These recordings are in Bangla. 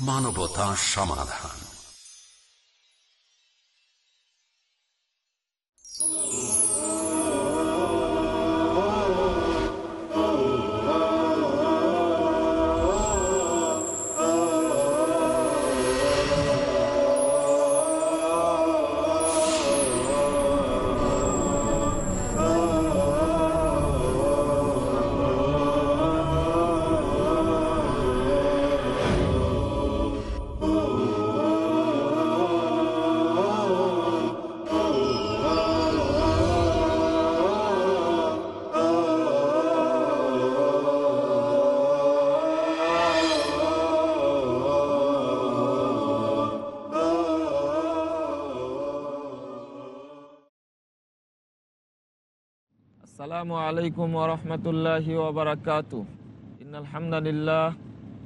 মানবতা সমাধান। আসসালামু আলাইকুম ওরহমতুল্লাহি ওবরাকাত ইন আলহামদুলিল্লাহ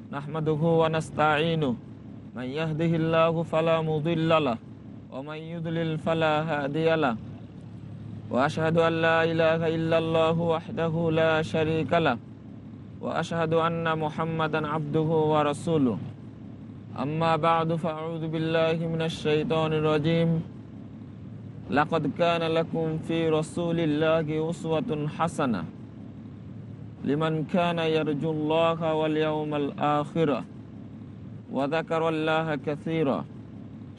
নাহমাদুহু ওয়া নাস্তাঈনু মান ইয়াহদিহিল্লাহু ফালা মুদিল্লা লাহ ওয়া মান ইউদ্লিল ফালা হাদিয়া লাহ ওয়া আশহাদু আন লা ইলাহা ইল্লাল্লাহু ওয়াহদাহু লা শারীকা লাহ ওয়া আশহাদু আন্না মুহাম্মাদান আবদুহু ওয়া রাসূলুহু আম্মা বা'দু ফাআউযু বিল্লাহি মিনাশ শাইতানির রাজীম লাকদ কান লাকুম ফি রাসূলিল্লাহি উসওয়াতুন হাসানা লিমান কানা ইয়ারজুল্লাহা ওয়াল ইয়াউমাল আখিরাহ ওয়া যাকারাল্লাহা কাসীরা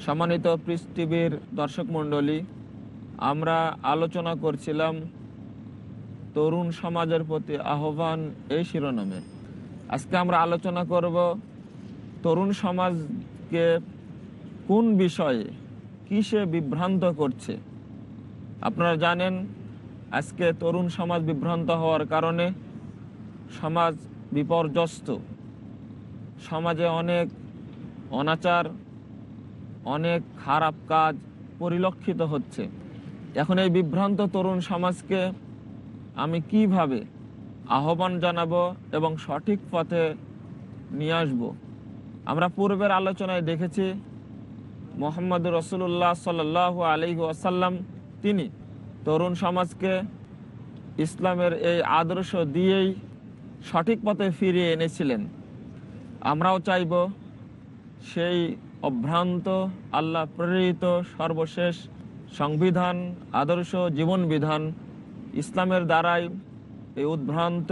সম্মানিত পৃথিবীর দর্শক মণ্ডলী, আমরা আলোচনা করছিলাম তরুণ সমাজের প্রতি আহ্বান এই শিরোনামে। আজকে আমরা আলোচনা করব তরুণ সমাজকে কোন বিষয়ে কিসে বিভ্রান্ত করছে? আপনারা জানেন, আজকে তরুণ সমাজ বিভ্রান্ত হওয়ার কারণে সমাজ বিপর্যস্ত। সমাজে অনেক অনাচার, অনেক খারাপ কাজ পরিলক্ষিত হচ্ছে। এখন এই বিভ্রান্ত তরুণ সমাজকে আমি কীভাবে আহ্বান জানাব এবং সঠিক পথে নিয়ে আসব? আমরা পূর্বের আলোচনায় দেখেছি মোহাম্মদ রসুল্লাহ সাল আলী আসাল্লাম তিনি তরুণ সমাজকে ইসলামের এই আদর্শ দিয়েই সঠিক পথে ফিরিয়ে এনেছিলেন। আমরাও চাইব সেই অভ্রান্ত, আল্লাহ প্রেরিত সর্বশেষ সংবিধান, আদর্শ জীবন বিধান ইসলামের দ্বারাই এই উদ্ভ্রান্ত,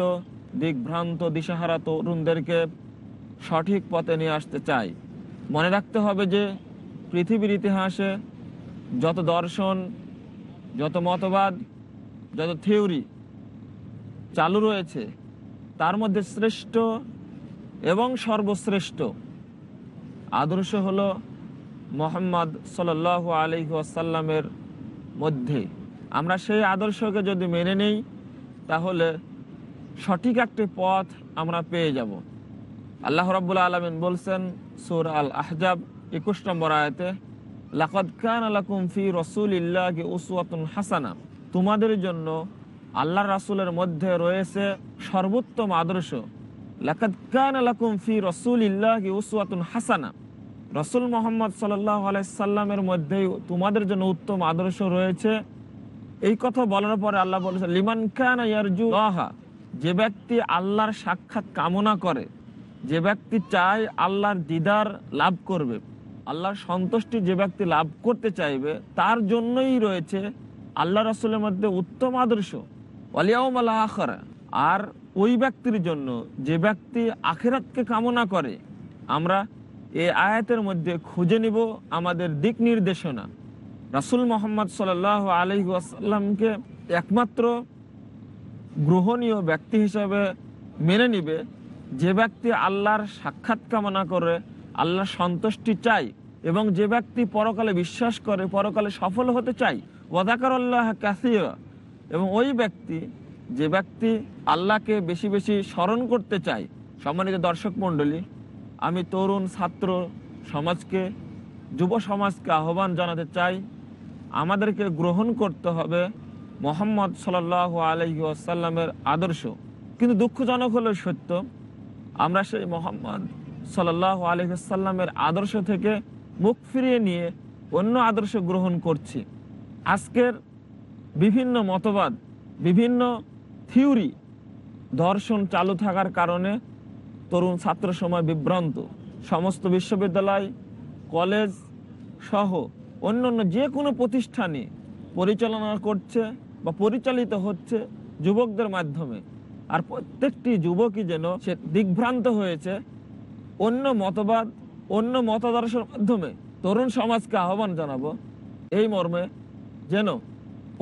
দিগ্ভ্রান্ত, দিশাহারা তরুণদেরকে সঠিক পথে নিয়ে আসতে চাই। মনে রাখতে হবে যে পৃথিবীর ইতিহাসে যত দর্শন, যত মতবাদ, যত থিওরি চালু রয়েছে, তার মধ্যে শ্রেষ্ঠ এবং সর্বশ্রেষ্ঠ আদর্শ হল মোহাম্মদ সাল আলী আসাল্লামের মধ্যে। আমরা সেই আদর্শকে যদি মেনে নেই, তাহলে সঠিক একটি পথ আমরা পেয়ে যাব। আল্লাহ রব্বুল্লা আলমিন বলছেন, সুর আল আহজাব একুশ নম্বর আয়তে হাসানা। তোমাদের জন্য আল্লাহ রাসুলের মধ্যে রয়েছে সর্বোত্তম আদর্শ। হাসানা। রসুল মোহাম্মদ সাল্লাহ আলাইসাল্লামের মধ্যেই তোমাদের জন্য উত্তম আদর্শ রয়েছে। এই কথা বলার পরে আল্লাহ বলেছে লিমান খান যে ব্যক্তি আল্লাহর সাক্ষাৎ কামনা করে, যে ব্যক্তি চায় আল্লাহর দিদার লাভ করবে। আল্লাহর সন্তুষ্টি যে ব্যক্তি লাভ করতে চাইবে, তার জন্যই রয়েছে আল্লাহ রসুলের মধ্যে উত্তম আদর্শ অলিয়াউম আখরা আর ওই ব্যক্তির জন্য যে ব্যক্তি আখেরাতকে কামনা করে, আমরা এই আয়াতের মধ্যে খুঁজে নিব আমাদের দিক নির্দেশনা। রাসুল মোহাম্মদ সাল আলহি আসাল্লামকে একমাত্র গ্রহণীয় ব্যক্তি হিসাবে মেনে নিবে, যে ব্যক্তি আল্লাহর সাক্ষাৎ কামনা করে, আল্লাহর সন্তুষ্টি চাই এবং যে ব্যক্তি পরকালে বিশ্বাস করে, পরকালে সফল হতে চাই ওয়াদাকার আল্লাহ কাসিরা। এবং ওই ব্যক্তি, যে ব্যক্তি আল্লাহকে বেশি বেশি স্মরণ করতে চায়, সম্মানিত দর্শক মণ্ডলী, আমি তরুণ ছাত্র সমাজকে, যুব সমাজকে আহ্বান জানাতে চাই, আমাদেরকে গ্রহণ করতে হবে মোহাম্মদ সাল আলহি আসাল্লামের আদর্শ। কিন্তু দুঃখজনক হলো সত্য, আমরা সেই মোহাম্মদ সাল্লাহ আলহিসাল্লামের আদর্শ থেকে মুখ ফিরিয়ে নিয়ে অন্য আদর্শ গ্রহণ করছি। আজকের বিভিন্ন মতবাদ, বিভিন্ন থিওরি দর্শন চালু থাকার কারণে তরুণ ছাত্র সময় বিভ্রান্ত। সমস্ত বিশ্ববিদ্যালয়, কলেজ সহ অন্যান্য যে কোনো প্রতিষ্ঠানে পরিচালনা করছে বা পরিচালিত হচ্ছে যুবকদের মাধ্যমে। আর প্রত্যেকটি যুবকই যেন সে দিগ্ভ্রান্ত হয়েছে। অন্য মতবাদ অন্য মতাদর্শের মাধ্যমে তরুণ সমাজকে আহ্বান জানাব। এই মর্মে যেন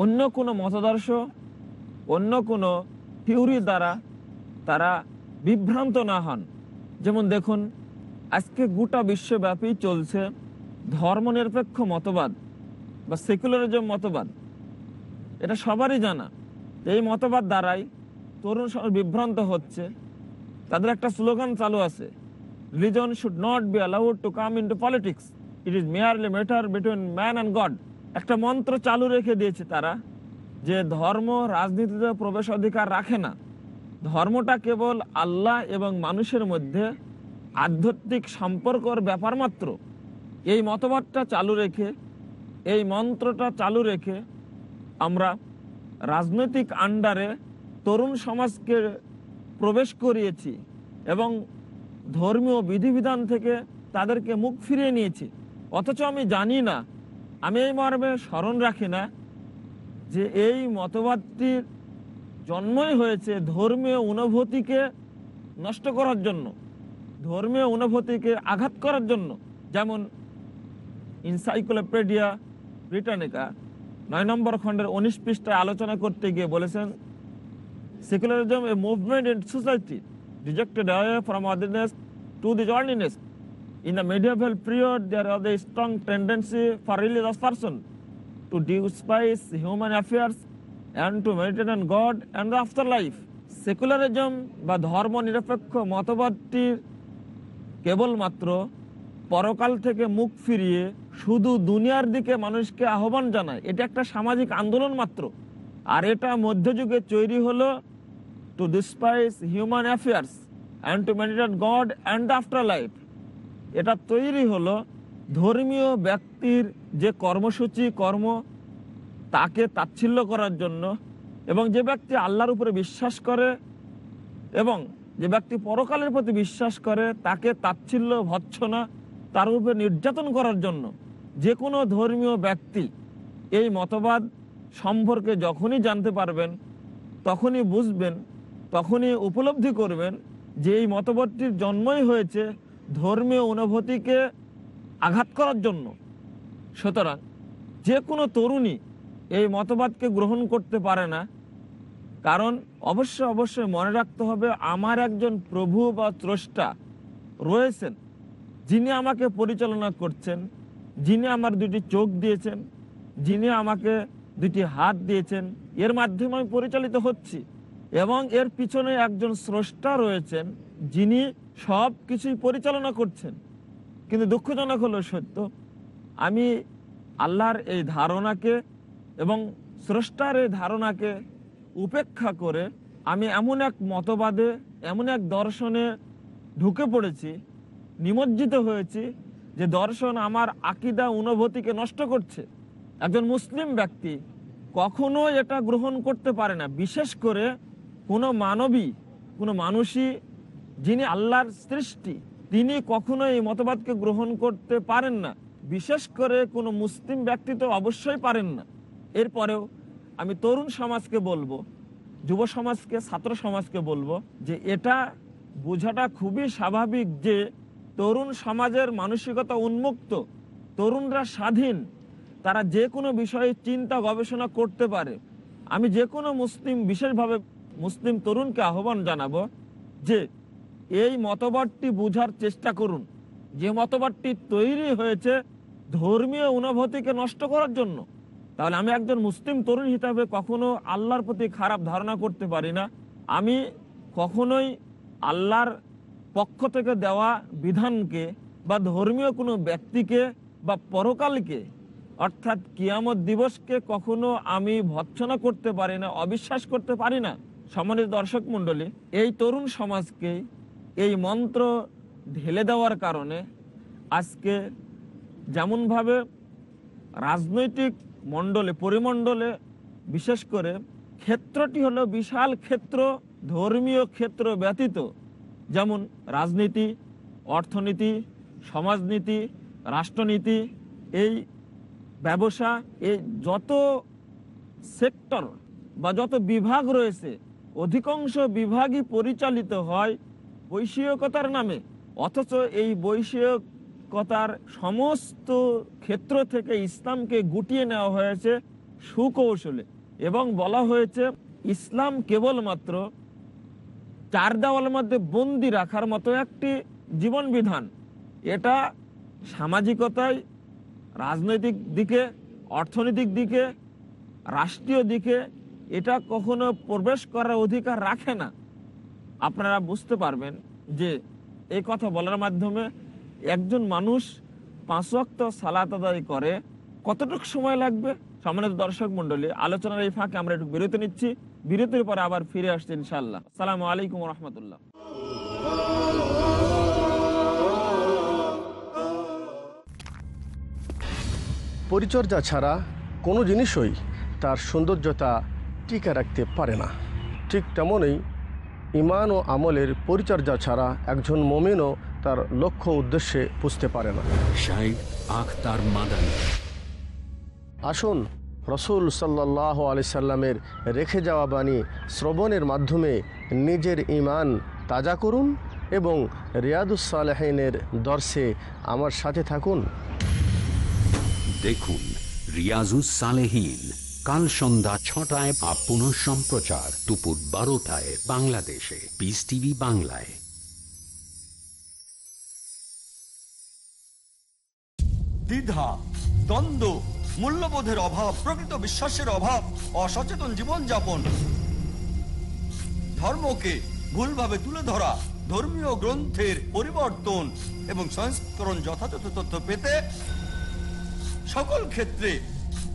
অন্য কোনো মতাদর্শ, অন্য কোনো থিওরি দ্বারা তারা বিভ্রান্ত না হন। যেমন দেখুন, আজকে গোটা বিশ্বব্যাপী চলছে ধর্মনিরপেক্ষ মতবাদ বা সেকুলারিজম মতবাদ। এটা সবারই জানা। এই মতবাদ দ্বারাই তরুণ সমাজ বিভ্রান্ত হচ্ছে। তাদের একটা স্লোগান চালু আছে should not be allowed to come into politics it is merely matter between man and God একটা মন্ত্র চালু রেখে দিয়েছে তারা যে ধর্ম রাজনীতিতে প্রবেশ অধিকার রাখে না। ধর্মটা কেবল আল্লাহ এবং মানুষের মধ্যে আধ্যাত্মিক সম্পর্কর ব্যাপার মাত্র। এই মতবাদটা চালু রেখে, এই মন্ত্রটা চালু রেখে আমরা রাজনৈতিক আন্ডারে তরুণ সমাজকে প্রবেশ করিয়েছি এবং ধর্মীয় বিধিবিধান থেকে তাদেরকে মুখ ফিরিয়ে নিয়েছি। অথচ আমি জানি না, আমি এই মর্মে স্মরণ রাখি না যে এই মতবাদটির জন্মই হয়েছে ধর্মীয় অনুভূতিকে নষ্ট করার জন্য, ধর্মীয় অনুভূতিকে আঘাত করার জন্য, যেমন ইনসাইক্লোপিডিয়া ব্রিটানিকা নয় নম্বর খণ্ডের উনিশ পৃষ্ঠায় আলোচনা করতে গিয়ে বলেছেন secularism a movement in society rejected away from orderliness to the orderliness. In the medieval period, there was a strong tendency for religious person to despise human affairs and to meditate on God and the afterlife. Secularism বা ধর্ম নিরপেক্ষ মতবাদটির কেবলমাত্র পরকাল থেকে মুখ ফিরিয়ে শুধু দুনিয়ার দিকে মানুষকে আহ্বান জানায় এটা একটা সামাজিক আন্দোলন মাত্র আর এটা মধ্যযুগে তৈরি হলো human affairs and to meditate God and the afterlife এটা তৈরি হলো ধর্মীয় ব্যক্তির যে কর্মসূচি, কর্ম তাকে তাচ্ছিল্য করার জন্য এবং যে ব্যক্তি আল্লাহর উপরে বিশ্বাস করে এবং যে ব্যক্তি পরকালের প্রতি বিশ্বাস করে তাকে তাচ্ছিল্য, ভৎসনা তার উপরে নির্যাতন করার জন্য যে কোনো ধর্মীয় ব্যক্তি এই মতবাদ সম্পর্কে যখনই জানতে পারবেন, তখনই বুঝবেন তখনই উপলব্ধি করবেন যে এই মতবাদটির জন্মই হয়েছে ধর্মীয় অনুভূতিকে আঘাত করার জন্য। সুতরাং যে কোনো তরুণী এই মতবাদকে গ্রহণ করতে পারে না। কারণ অবশ্যই অবশ্যই মনে রাখতে হবে আমার একজন প্রভু বা ত্রষ্টা রয়েছেন, যিনি আমাকে পরিচালনা করছেন, যিনি আমার দুটি চোখ দিয়েছেন, যিনি আমাকে দুটি হাত দিয়েছেন। এর মাধ্যমে আমি পরিচালিত হচ্ছি। এবং এর পিছনে একজন স্রষ্টা রয়েছেন, যিনি সব কিছুই পরিচালনা করছেন। কিন্তু দুঃখজনক হলো সত্য, আমি আল্লাহর এই ধারণাকে এবং স্রষ্টার এই ধারণাকে উপেক্ষা করে আমি এমন এক মতবাদে, এমন এক দর্শনে ঢুকে পড়েছি, নিমজ্জিত হয়েছি যে দর্শন আমার আকিদা অনুভূতিকে নষ্ট করছে। একজন মুসলিম ব্যক্তি কখনো এটা গ্রহণ করতে পারে না, বিশেষ করে কোনো মানবী, কোনো মানুষই যিনি আল্লাহর সৃষ্টি, তিনি কখনো এই মতবাদকে গ্রহণ করতে পারেন না। বিশেষ করে কোনো মুসলিম ব্যক্তি তো অবশ্যই পারেন না। এরপরেও আমি তরুণ সমাজকে বলব, যুব সমাজকে, ছাত্র সমাজকে বলব যে এটা বোঝাটা খুবই স্বাভাবিক যে তরুণ সমাজের মানসিকতা উন্মুক্ত, তরুণরা স্বাধীন, তারা যে কোনো বিষয়ে চিন্তা গবেষণা করতে পারে। আমি যে কোনো মুসলিম বিশেষভাবে মুসলিম তরুণকে আহ্বান জানাব যে এই মতবাদটি বুঝার চেষ্টা করুন। যে মতবাদটি তৈরি হয়েছে ধর্মীয় অনুভূতিকে নষ্ট করার জন্য, তাহলে আমি একজন মুসলিম তরুণ হিসাবে কখনো আল্লাহর প্রতি খারাপ ধারণা করতে পারি না। আমি কখনোই আল্লাহর পক্ষ থেকে দেওয়া বিধানকে বা ধর্মীয় কোনো ব্যক্তিকে বা পরকালকে, অর্থাৎ কিয়ামত দিবসকে কখনো আমি ভৎসনা করতে পারি না, অবিশ্বাস করতে পারি না। সম্মানিত দর্শক মণ্ডলী, এই তরুণ সমাজকে এই মন্ত্র ঢেলে দেওয়ার কারণে আজকে যেমনভাবে রাজনৈতিক মণ্ডলে, পরিমণ্ডলে বিশেষ করে ক্ষেত্রটি হলো বিশাল ক্ষেত্র, ধর্মীয় ক্ষেত্র ব্যতীত। যেমন রাজনীতি, অর্থনীতি, সমাজনীতি, রাষ্ট্রনীতি, এই ব্যবসা, এই যত সেক্টর বা যত বিভাগ রয়েছে অধিকাংশ বিভাগই পরিচালিত হয় বৈষয়িকতার নামে। অথচ এই বৈষয়িকতার সমস্ত ক্ষেত্র থেকে ইসলামকে গুটিয়ে নেওয়া হয়েছে সুকৌশলে এবং বলা হয়েছে ইসলাম কেবলমাত্র চার দেওয়ালের মধ্যে বন্দি রাখার মতো একটি জীবন বিধান এটা সামাজিকতায়, রাজনৈতিক দিকে, অর্থনৈতিক দিকে, রাষ্ট্রীয় দিকে এটা কখনো প্রবেশ করার অধিকার রাখে না। আপনারা বুঝতে পারবেন যে এই কথা বলার মাধ্যমে একজন মানুষ পাঁচ ওয়াক্ত সালাত আদায় করে কতটুকু সময় লাগবে? সম্মানিত দর্শক মন্ডলী আলোচনার এই ফাঁকে আমরা একটু বিরতি নিচ্ছি। বিরতির পরে আবার ফিরে আসছি ইনশাল্লাহ সালামু আলাইকুম রহমতুল্লাহ। পরিচর্যা ছাড়া কোনো জিনিসই তার সৌন্দর্যতা টিকে রাখতে পারে না। ঠিক তেমনই ইমান ও আমলের পরিচর্যা ছাড়া একজন মমিনও তার লক্ষ্য উদ্দেশ্যে পুষতে পারে না। আখতার মাদানী। আসুন রসুল সাল্লাহ আলি সাল্লামের রেখে যাওয়া বাণী শ্রবণের মাধ্যমে নিজের ইমান তাজা করুন এবং রিয়াদুসালেহিনের দর্শে আমার সাথে থাকুন। দেখুন রিয়াজুস সালেহীন। কাল সন্ধ্যা ছটায় বা পুনঃ সম্প্রচার, দুপুর বারোটায় বাংলাদেশে। পিস টিভি বাংলায়। দ্বিধা, দ্বন্দ্ব, মূল্যবোধের অভাব, প্রকৃত বিশ্বাসের অভাব, অসচেতন জীবনযাপন। ধর্মকে ভুলভাবে তুলে ধরা, ধর্মীয় গ্রন্থের পরিবর্তন এবং সংস্করণ যথাযথ তথ্য পেতে সকল ক্ষেত্রে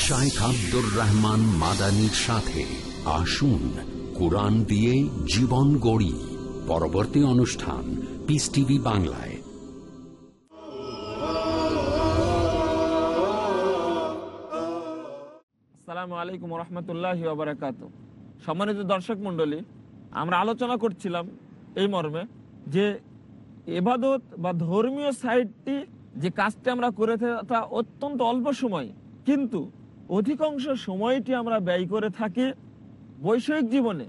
শাইখ আব্দুর রহমান মাদানির সাথে আসুন কোরআন দিয়ে জীবন গড়ি। পরবর্তী অনুষ্ঠান পিস টিভি বাংলায়। আসসালামু আলাইকুম রহমতুল্লাহ বারাকাত সম্মানিত দর্শক মণ্ডলী, আমরা আলোচনা করছিলাম এই মর্মে যে এবাদত বা ধর্মীয় সাইডটি যে কাজটি আমরা করে তা অত্যন্ত অল্প সময়। কিন্তু অধিকাংশ সময়টি আমরা ব্যয় করে থাকি বৈষয়িক জীবনে,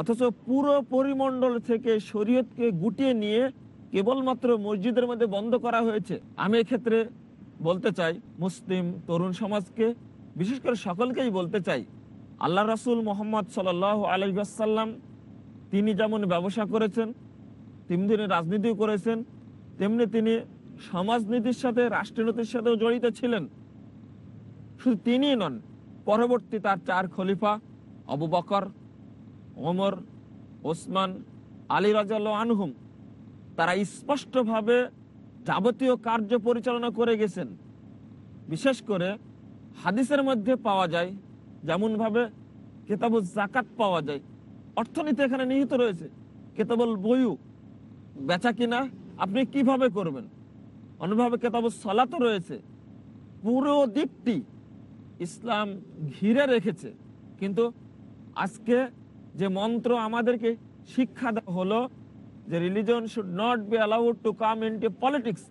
অথচ পুরো পরিমণ্ডল থেকে শরীয়তকে গুটিয়ে নিয়ে কেবলমাত্র মসজিদের মধ্যে বন্ধ করা হয়েছে। আমি এক্ষেত্রে বলতে চাই, মুসলিম, তরুণ সমাজকে, বিশেষ করে সকলকেই বলতে চাই, আল্লাহ রাসুল মোহাম্মদ সাল আলহাসাল্লাম তিনি যেমন ব্যবসা করেছেন, তেমনি তিনি রাজনীতিও করেছেন, তেমনি তিনি সমাজনীতির সাথে, রাষ্ট্রনীতির সাথেও জড়িত ছিলেন। শুধু তিনিই নন, পরবর্তী তার চার খলিফা, আবু বকর, ওমর, ওসমান, আলী রাজাল আনহুম, তারা স্পষ্টভাবে যাবতীয় কার্য পরিচালনা করে গেছেন। বিশেষ করে হাদিসের মধ্যে পাওয়া যায়, যেমনভাবে কেতাবুল জাকাত পাওয়া যায়। অর্থনীতি এখানে নিহিত রয়েছে, কেতাবল বইউ বেচা কিনা আপনি কীভাবে করবেন? অন্যভাবে কেতাবুল সলাতও রয়েছে। পুরো দিকটি ইসলাম ঘিরে রেখেছে। কিন্তু আজকে যে মন্ত্র আমাদেরকে শিক্ষা দেওয়া হলো যে religion should not be allowed to come into politics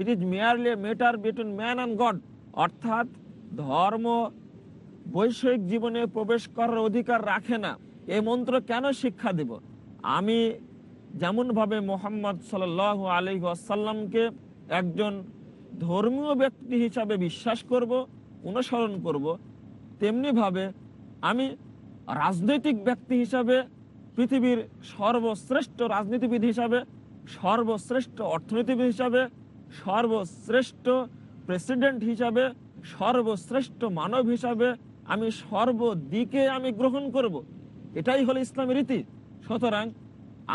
it is merely matter between man and God অর্থাৎ ধর্ম বৈষয়িক জীবনে প্রবেশ করার অধিকার রাখে না। এই মন্ত্র কেন শিক্ষা দেব? আমি যেমনভাবে মোহাম্মদ সাল আলী আসাল্লামকে একজন ধর্মীয় ব্যক্তি হিসাবে বিশ্বাস করব অনুসরণ করব তেমনিভাবে আমি রাজনৈতিক ব্যক্তি হিসাবে পৃথিবীর সর্বশ্রেষ্ঠ রাজনীতিবিদ হিসাবে, সর্বশ্রেষ্ঠ অর্থনীতিবিদ হিসাবে, সর্বশ্রেষ্ঠ প্রেসিডেন্ট হিসাবে, সর্বশ্রেষ্ঠ মানব হিসাবে আমি সর্বদিকে আমি গ্রহণ করব। এটাই হলো ইসলামের রীতি সুতরাং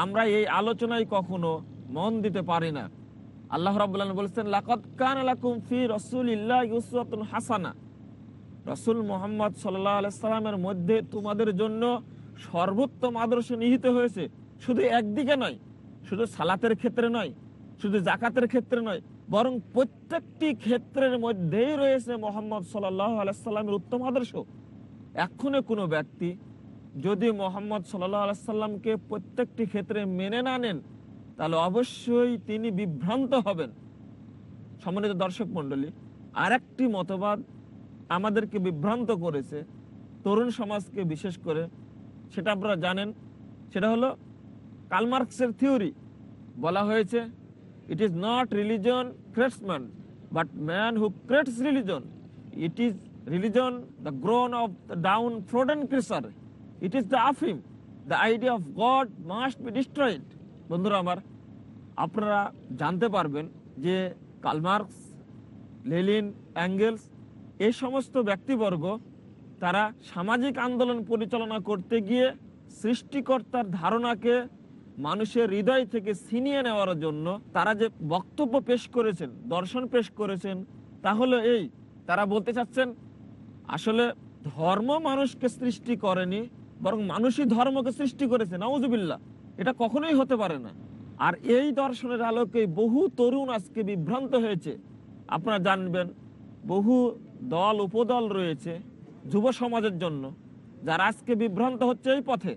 আমরা এই আলোচনায় কখনো মন দিতে পারি না আল্লাহ রাবুল্লাহ বলেছেন লাকত কান আলাকুম ফি রসুলিল্লাহ ইউসুয়াতুন হাসানা। রসুল মোহাম্মদ সাল্লাহ আলাইসাল্লামের মধ্যে তোমাদের জন্য সর্বোত্তম আদর্শ নিহিত হয়েছে। শুধু একদিকে নয়, শুধু সালাতের ক্ষেত্রে নয়, শুধু জাকাতের ক্ষেত্রে নয়, বরং প্রত্যেকটি ক্ষেত্রের মধ্যেই রয়েছে মোহাম্মদ সাল্লাহ আলাইসাল্লামের উত্তম আদর্শ। এক্ষণে কোনো ব্যক্তি যদি মোহাম্মদ সাল্লাহ আলাইসাল্লামকে প্রত্যেকটি ক্ষেত্রে মেনে না নেন তাহলে অবশ্যই তিনি বিভ্রান্ত হবেন। সম্মানিত দর্শক মণ্ডলী আর একটি মতবাদ আমাদেরকে বিভ্রান্ত করেছে, তরুণ সমাজকে বিশেষ করে, সেটা আপনারা জানেন, সেটা হলো কালমার্কসের থিওরি। বলা হয়েছে it is not religion creates man but man who creates religion it is religion the groan of the downtrodden creature it is the আফিম the idea of God must be destroyed বন্ধুরা আমার, আপনারা জানতে পারবেন যে কালমার্কস লেলিন অ্যাঙ্গেলস এই সমস্ত ব্যক্তিবর্গ, তারা সামাজিক আন্দোলন পরিচালনা করতে গিয়ে সৃষ্টিকর্তার ধারণাকে মানুষের হৃদয় থেকে ছিনিয়ে নেওয়ার জন্য তারা যে বক্তব্য পেশ করেছেন, দর্শন পেশ করেছেন তাহলে এই, তারা বলতে চাচ্ছেন, আসলে ধর্ম মানুষকে সৃষ্টি করেনি, বরং মানুষই ধর্মকে সৃষ্টি করেছে নওয়াজবিল্লা এটা কখনোই হতে পারে না। আর এই দর্শনের আলোকে বহু তরুণ আজকে বিভ্রান্ত হয়েছে। আপনারা জানবেন, বহু দল, উপদল রয়েছে যুব সমাজের জন্য, যারা আজকে বিভ্রান্ত হচ্ছে এই পথে।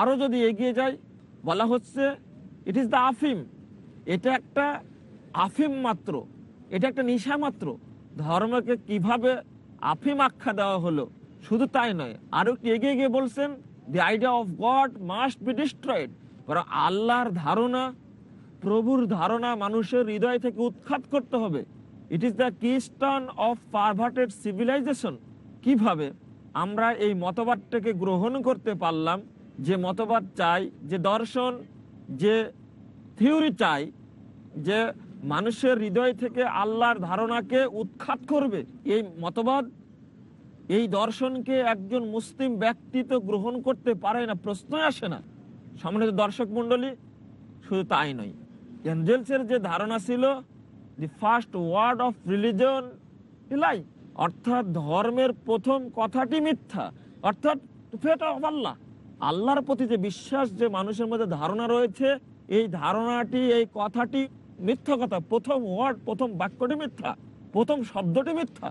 আরও যদি এগিয়ে যায় বলা হচ্ছে ইট ইজ দ্য আফিম এটা একটা আফিম মাত্র, এটা একটা নিশা মাত্র। ধর্মকে কীভাবে আফিম আখ্যা দেওয়া হলো, শুধু তাই নয়, আরও একটু এগিয়ে গিয়ে বলছেন the idea of God must be destroyed বরং আল্লাহর ধারণা, প্রভুর ধারণা মানুষের হৃদয় থেকে উৎখাত করতে হবে। It is the keystone of perverted civilization কীভাবে আমরা এই মতবাদটাকে গ্রহণ করতে পারলাম, যে মতবাদ চাই, যে দর্শন, যে থিওরি চাই, যে মানুষের হৃদয় থেকে আল্লাহর ধারণাকে উৎখাত করবে। এই মতবাদ, এই দর্শনকে একজন মুসলিম ব্যক্তি তো গ্রহণ করতে পারে না, প্রশ্নই আসে না। সম্মানিত দর্শক মন্ডলী শুধু তাই নয়, এঞ্জেলসের যে ধারণা ছিল the first word of religion ইলাই অর্থাৎ ধর্মের প্রথম কথাটি মিথ্যা, অর্থাৎ ফেট অফ আল্লাহ আল্লাহর প্রতি যে বিশ্বাস যে মানুষের মধ্যে ধারণা রয়েছে, এই ধারণাটি, এই কথাটি মিথ্যা কথা, প্রথম ওয়ার্ড প্রথম বাক্যটি মিথ্যা, প্রথম শব্দটি মিথ্যা।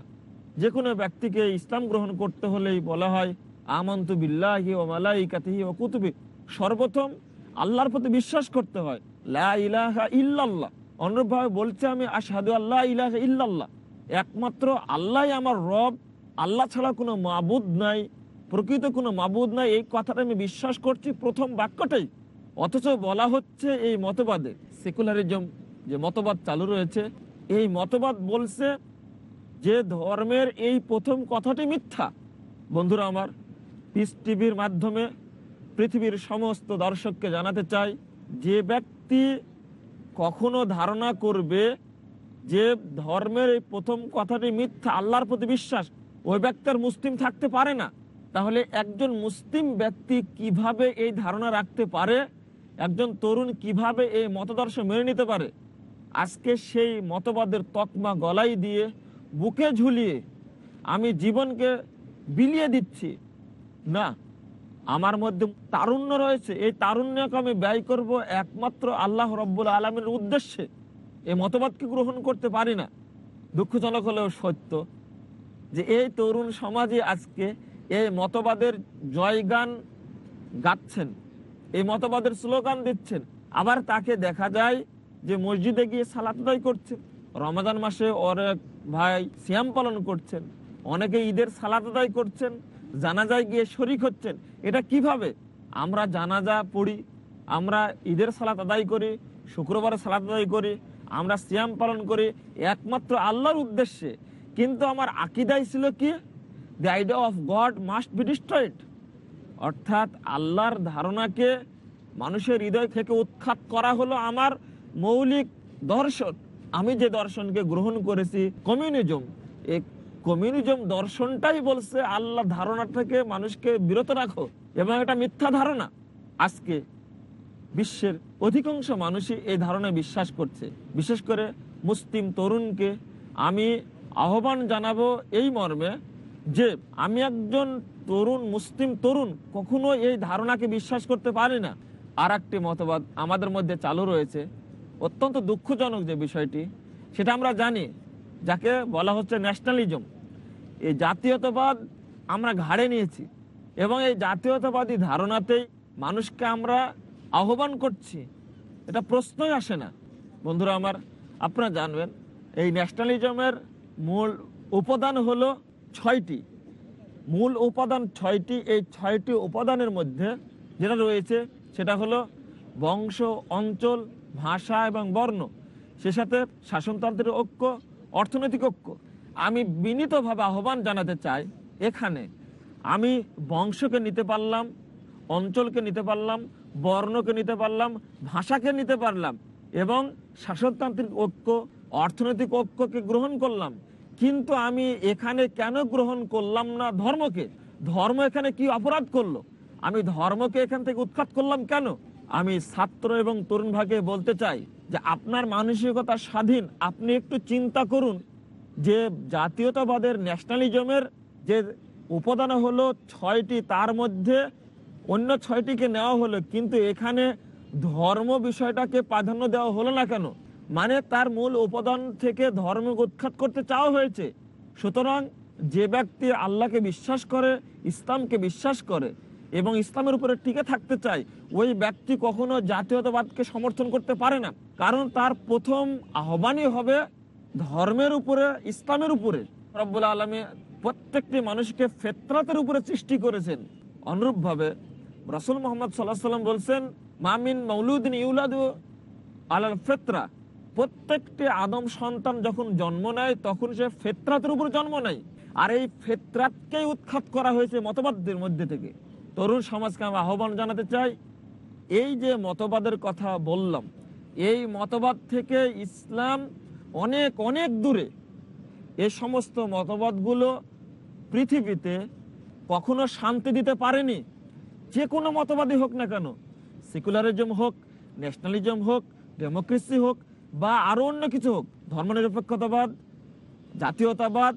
যে কোনো ব্যক্তিকে ইসলাম গ্রহণ করতে হলেই বলা হয়, আমন্তু বিল্লাহি ও মালাইকাতিহি ও কুতুবি। সর্বপ্রথম আল্লাহর প্রতি বিশ্বাস করতে হয়, লা ইলাহা ইল্লাল্লাহ। অনুরূপভাবে বলছে আমি, আশহাদু আল্লাহ ইলাহা ইল্লাল্লাহ। একমাত্র আল্লাহ আমার রব, আল্লাহ ছাড়া কোনো মাবুদ নাই, প্রকৃত কোনো মাবুদ নাই, এই কথাটা আমি বিশ্বাস করছি প্রথম বাক্যটাই। অথচ বলা হচ্ছে এই মতবাদে সেকুলারিজম যে মতবাদ চালু রয়েছে, এই মতবাদ বলছে যে ধর্মের এই প্রথম কথাটি মিথ্যা। বন্ধুরা আমার পিস টিভির মাধ্যমে পৃথিবীর সমস্ত দর্শককে জানাতে চাই, যে ব্যক্তি কখনো ধারণা করবে যে ধর্মের এই প্রথম কথাটি মিথ্যা, আল্লাহর প্রতি বিশ্বাস, ওই ব্যক্তির মুসলিম থাকতে পারে না। তাহলে একজন মুসলিম ব্যক্তি কীভাবে এই ধারণা রাখতে পারে? একজন তরুণ কীভাবে এই মতদর্শ মেনে নিতে পারে? আজকে সেই মতবাদের তকমা গলাই দিয়ে, বুকে ঝুলিয়ে আমি জীবনকে বিলিয়ে দিচ্ছি। না আমার মধ্যে তারুণ্য রয়েছে। এই তারুণ্যকে আমি ব্যয় করব একমাত্র আল্লাহ রব্বুল আলমের উদ্দেশ্যে। এই মতবাদকে গ্রহণ করতে পারি না। দুঃখজনক হলেও সত্য যে এই তরুণ সমাজে আজকে এই মতবাদের জয়গান গাচ্ছেন। এই মতবাদের স্লোগান দিচ্ছেন। আবার তাকে দেখা যায় যে মসজিদে গিয়ে সালাত আদায় করছেন। রমাদান মাসে অনেক ভাই সিয়াম পালন করছেন। অনেকে ঈদের সালাত করছেন। জানাজায় গিয়ে শরিক হচ্ছেন। এটা কীভাবে? আমরা জানাজা পড়ি, আমরা ঈদের সালাত আদায় করি শুক্রবারে সালাত আদায় করি, আমরা সিয়াম পালন করি, একমাত্র আল্লাহর উদ্দেশ্যে। কিন্তু আমার আকিদাই ছিল কি? The idea of God must be destroyed অর্থাৎ আল্লাহর ধারণাকে মানুষের হৃদয় থেকে উৎখাত করা হলো আমার মৌলিক দর্শন। আমি যে দর্শনকে গ্রহণ করেছি কমিউনিজম এই কমিউনিজম দর্শনটাই বলছে আল্লাহ ধারণা থেকে মানুষকে বিরত রাখো এবং এটা মিথ্যা ধারণা। আজকে বিশ্বের অধিকাংশ মানুষই এই ধারণায় বিশ্বাস করছে। বিশেষ করে মুসলিম তরুণকে আমি আহ্বান জানাব এই মর্মে যে আমি একজন তরুণ, মুসলিম তরুণ কখনো এই ধারণাকে বিশ্বাস করতে পারি না। আর একটি মতবাদ আমাদের মধ্যে চালু রয়েছে। অত্যন্ত দুঃখজনক যে বিষয়টি, সেটা আমরা জানি, যাকে বলা হচ্ছে ন্যাশনালিজম এই জাতীয়তাবাদ আমরা ঘাড়ে নিয়েছি এবং এই জাতীয়তাবাদী ধারণাতেই মানুষকে আমরা আহ্বান করছি। এটা প্রশ্নই আসে না। বন্ধুরা আমার, আপনারা জানবেন, এই ন্যাশনালিজমের মূল উপাদান হলো ছয়টি। মূল উপাদান ছয়টি, এই ছয়টি উপাদানের মধ্যে যেটা রয়েছে সেটা হলো বংশ, অঞ্চল, ভাষা এবং বর্ণ। সে সাথে শাসনতন্ত্রের ঐক্য, অর্থনৈতিক ঐক্য। আমি বিনীতভাবে আহ্বান জানাতে চাই, এখানে আমি বংশকে নিতে পারলাম, অঞ্চলকে নিতে পারলাম, বর্ণকে নিতে পারলাম, ভাষাকে নিতে পারলাম, এবং শাসনতান্ত্রিক ঐক্য, অর্থনৈতিক ঐক্যকে গ্রহণ করলাম। কিন্তু আমি এখানে কেন গ্রহণ করলাম না ধর্মকে? ধর্ম এখানে কি অপরাধ করল? আমি ধর্মকে এখান থেকে উৎখাত করলাম কেন? আমি ছাত্র এবং তরুণ ভাগে বলতে চাই যে আপনার মানসিকতা স্বাধীন, আপনি একটু চিন্তা করুন যে জাতীয়তাবাদের ন্যাশনালিজমের যে উপাদান হলো ছয়টি, তার মধ্যে অন্য ছয়টিকে নেওয়া হলো, কিন্তু এখানে ধর্ম বিষয়টাকে প্রাধান্য দেওয়া হলো না কেন? মানে তার মূল উপাদান থেকে ধর্ম উৎখাত করতে চাওয়া হয়েছে। সুতরাং যে ব্যক্তি আল্লাহকে বিশ্বাস করে, ইসলামকে বিশ্বাস করে এবং ইসলামের উপরে টিকে থাকতে চায়, ওই ব্যক্তি কখনো জাতীয়তাবাদকে সমর্থন করতে পারে না। কারণ তার প্রথম আহ্বানই হবে ধর্মের উপরে, ইসলামের উপরে রব্বুল আলমী প্রত্যেকটি মানুষকে ফেতরাতের উপরে সৃষ্টি করেছেন। অনুরূপভাবে রসুল মোহাম্মদ সাল্লাহ সাল্লাম বলছেন মামিন মৌলুদ্দিন ইউলাদু আলাল ফেতরা। প্রত্যেকটি আদম সন্তান যখন জন্ম নেয়, তখন সে ফেতরাতের উপর জন্ম নেয়। আর এই ফেতরাতকেই উৎখাত করা হয়েছে মতবাদদের মধ্যে থেকে। তরুণ সমাজকে আমি আহ্বান জানাতে চাই, এই যে মতবাদের কথা বললাম, এই মতবাদ থেকে ইসলাম অনেক অনেক দূরে। এ সমস্ত মতবাদগুলো পৃথিবীতে কখনো শান্তি দিতে পারেনি। যে কোনো মতবাদই হোক না কেন, সেকুলারিজম হোক, ন্যাশনালিজম হোক, ডেমোক্রেসি হোক, বা আরও অন্য কিছু হোক, ধর্মনিরপেক্ষতাবাদ, জাতীয়তাবাদ,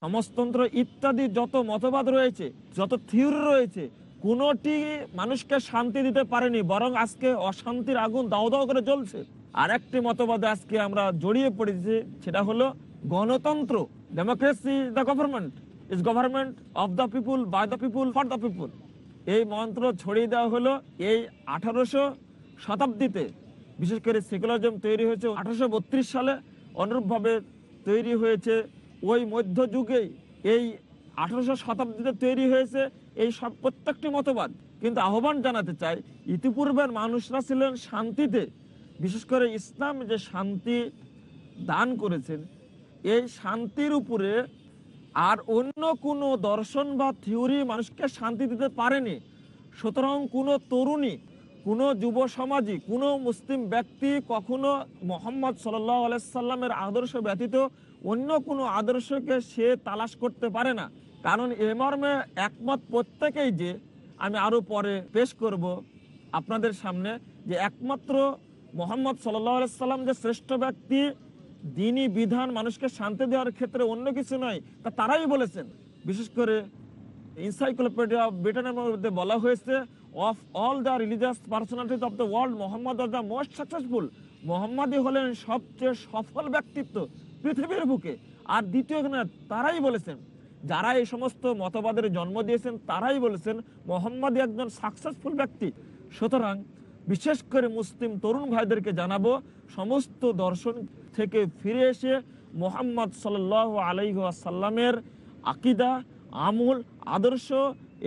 সমাজতন্ত্র ইত্যাদি যত মতবাদ রয়েছে, যত থিওরি রয়েছে, কোনোটি মানুষকে শান্তি দিতে পারেনি, বরং আজকে অশান্তির আগুন দাও দাও করে জ্বলছে। আর একটি মতবাদে আজকে আমরা জড়িয়ে পড়েছি, সেটা হলো গণতন্ত্র democracy the government is government of the people by the people for the people এই মন্ত্র ছড়িয়ে দেওয়া হলো এই আঠারোশো শতাব্দীতে। বিশেষ করে সেকুলারিজম তৈরি হয়েছে আঠারোশো বত্রিশ সালে, অনুরূপভাবে তৈরি হয়েছে। ওই মধ্যযুগেই এই আঠারোশো শতাব্দীতে তৈরি হয়েছে এই সব প্রত্যেকটি মতবাদ। কিন্তু আহ্বান জানাতে চাই, ইতিপূর্বের মানুষরা ছিলেন শান্তিতে বিশেষ করে ইসলাম যে শান্তি দান করেছেন, এই শান্তির উপরে আর অন্য কোনো দর্শন বা থিওরি মানুষকে শান্তি দিতে পারেনি। সুতরাং কোনো তরুণী, কোনো যুব সমাজই কোনো মুসলিম ব্যক্তি কখনো মোহাম্মদ সাল্লাহ আলাইসাল্লামের আদর্শ ব্যতীত অন্য কোনো আদর্শকে সে তালাশ করতে পারে না। কারণ এ মর্মে একমত প্রত্যেকেই যে, আমি আরও পরে পেশ করব আপনাদের সামনে যে একমাত্র মোহাম্মদ সাল্লাম যে শ্রেষ্ঠ ব্যক্তি দিনী বিধান মানুষকে শান্তি দেওয়ার ক্ষেত্রে অন্য কিছু নয়, তা তারাই বলেছেন। বিশেষ করে ইনসাইক্লোপিডিয়া অফ ব্রিটেনের মধ্যে বলা হয়েছে of all the religious personalities of the world Muhammad are the most successful মোহাম্মদই হলেন সবচেয়ে সফল ব্যক্তিত্ব পৃথিবীর বুকে। আর দ্বিতীয় তারাই বলেছেন। যারা এই সমস্ত মতবাদের জন্ম দিয়েছেন, তারাই বলেছেন মোহাম্মদ একজন সাকসেসফুল ব্যক্তি। সুতরাং বিশেষ করে মুসলিম তরুণ ভাইদেরকে জানাব, সমস্ত দর্শন থেকে ফিরে এসে মোহাম্মদ সাল আলাইসাল্লামের আকিদা, আমূল, আদর্শ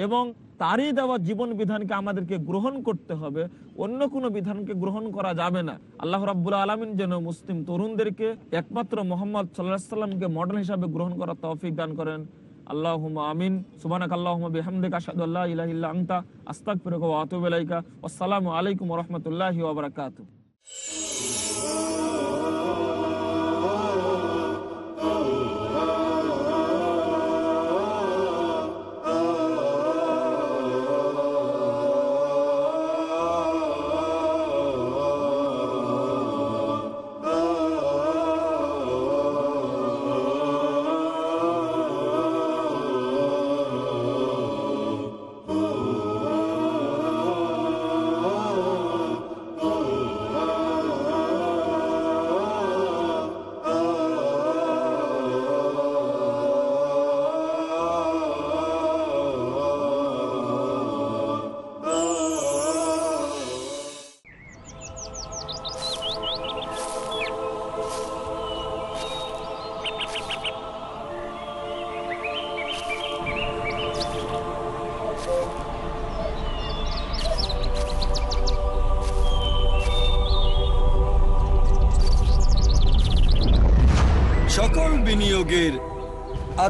এবং তারই দেওয়া জীবন বিধানকে আমাদেরকে গ্রহণ করতে হবে। অন্য কোনো বিধানকে গ্রহণ করা যাবে না। আল্লাহ রাব্বুল আলমিন যেন মুসলিম তরুণদেরকে একমাত্র মোহাম্মদ সাল্লাহ সাল্লামকে মডেল হিসাবে গ্রহণ করার তৌফিক দান করেন। আল্লাহ আমিন। সুবানাক আল্লাহ বিহামদিক আসাদুল্লাহ ইলাহিল্লা আংতা আস্তাক ফিরক আতুবাইকা আসসালামু আলাইকুম রহমতুল্লাহি ওবরাকাতু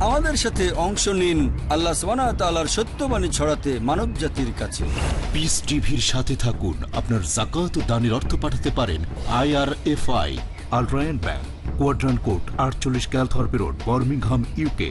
আমাদের সাথে অংশ নিন আল্লাহ সালার সত্যবাণী ছড়াতে মানব জাতির কাছে পিস টিভির সাথে থাকুন। আপনার জাকাত দানের অর্থ পাঠাতে পারেন I R F I Al Rayan bank Quadrant court আটচল্লিশ Calthorpe road Birmingham UK